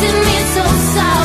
kissing me so soft.